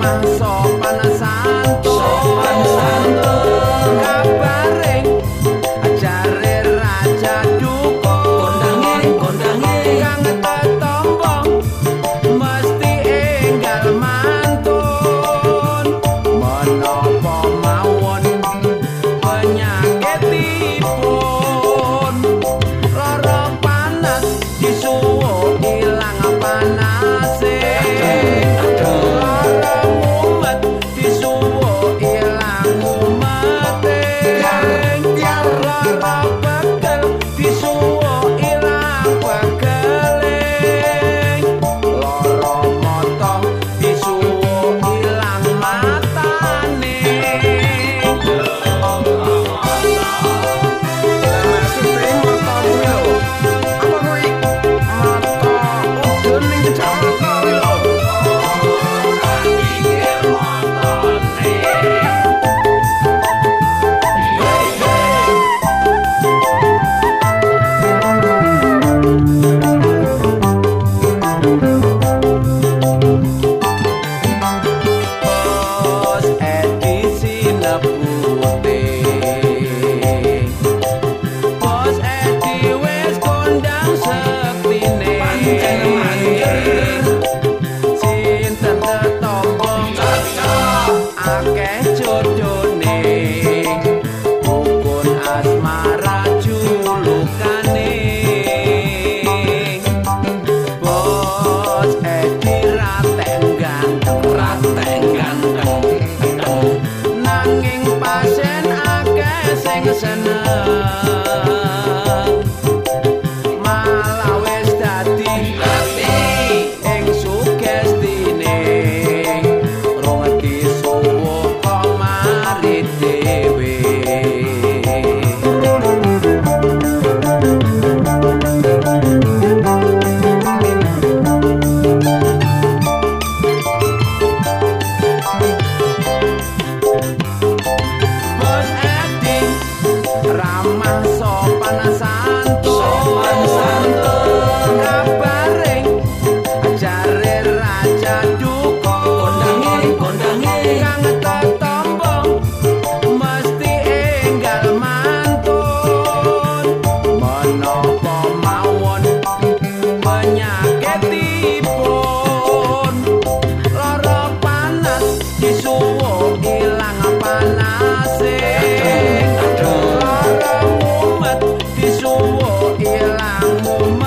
mangsa panasan à ké chưa Oh.